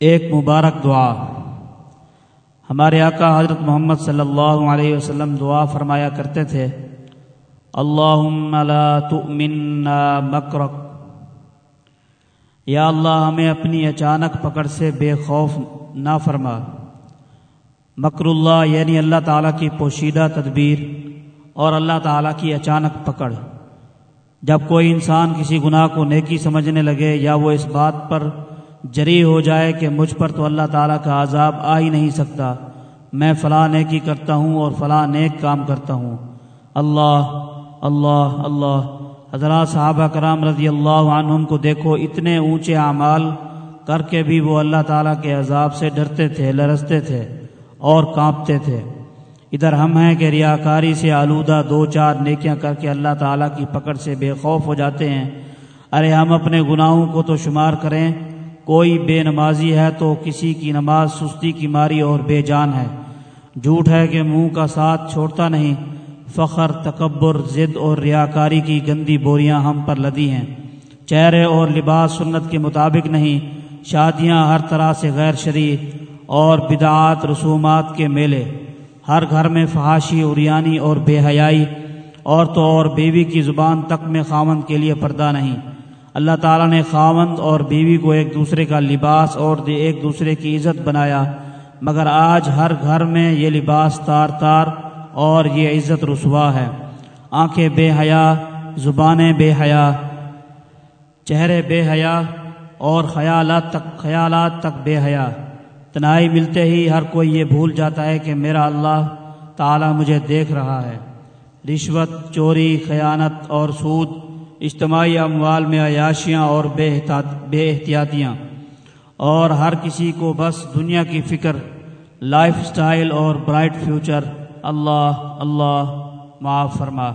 ایک مبارک دعا۔ ہمارے آقا حضرت محمد صلی اللہ علیہ وسلم دعا فرمایا کرتے تھے، اللہم لا تؤمننا مکرک۔ یا اللہ، ہمیں اپنی اچانک پکڑ سے بے خوف نہ فرما۔ مکر اللہ یعنی اللہ تعالیٰ کی پوشیدہ تدبیر اور اللہ تعالیٰ کی اچانک پکڑ۔ جب کوئی انسان کسی گناہ کو نیکی سمجھنے لگے یا وہ اس بات پر جری ہو جائے کہ مجھ پر تو اللہ تعالیٰ کا عذاب آ ہی نہیں سکتا۔ میں فلاں نیکی کرتا ہوں اور فلاں نیک کام کرتا ہوں۔ اللہ اللہ اللہ۔ حضرات صحابہ کرام رضی اللہ عنہم کو دیکھو، اتنے اونچے اعمال کر کے بھی وہ اللہ تعالیٰ کے عذاب سے ڈرتے تھے، لرزتے تھے اور کانپتے تھے۔ ادھر ہم ہیں کہ ریاکاری سے آلودہ دو چار نیکیاں کر کے اللہ تعالیٰ کی پکڑ سے بے خوف ہو جاتے ہیں۔ ارے ہم اپنے گناہوں کو تو شمار کریں۔ کوئی بے نمازی ہے تو کسی کی نماز سستی کی ماری اور بے جان ہے۔ جھوٹ ہے کہ منہ کا ساتھ چھوڑتا نہیں۔ فخر، تکبر، ضد اور ریاکاری کی گندی بوریاں ہم پر لدی ہیں۔ چہرے اور لباس سنت کے مطابق نہیں۔ شادیاں ہر طرح سے غیر شرع اور بدعات، رسومات کے میلے۔ ہر گھر میں فحاشی اریانی اور بے حیائی۔ اور تو اور بیوی کی زبان تک میں خامند کے لیے پردہ نہیں۔ اللہ تعالیٰ نے خامند اور بیوی کو ایک دوسرے کا لباس اور ایک دوسرے کی عزت بنایا، مگر آج ہر گھر میں یہ لباس تار تار اور یہ عزت رسوا ہے۔ آنکھیں بے حیا، زبانیں بے حیا، چہرے بے حیا اور خیالات تک خیالات تک بے حیا۔ تنائی ملتے ہی ہر کوئی یہ بھول جاتا ہے کہ میرا اللہ تعالیٰ مجھے دیکھ رہا ہے۔ رشوت، چوری، خیانت اور سود اجتماعی اموال میں عیاشیاں اور بے بے احتیاطیاں۔ اور ہر کسی کو بس دنیا کی فکر، لائف سٹائل اور برائٹ فیوچر۔ اللہ اللہ معاف فرما۔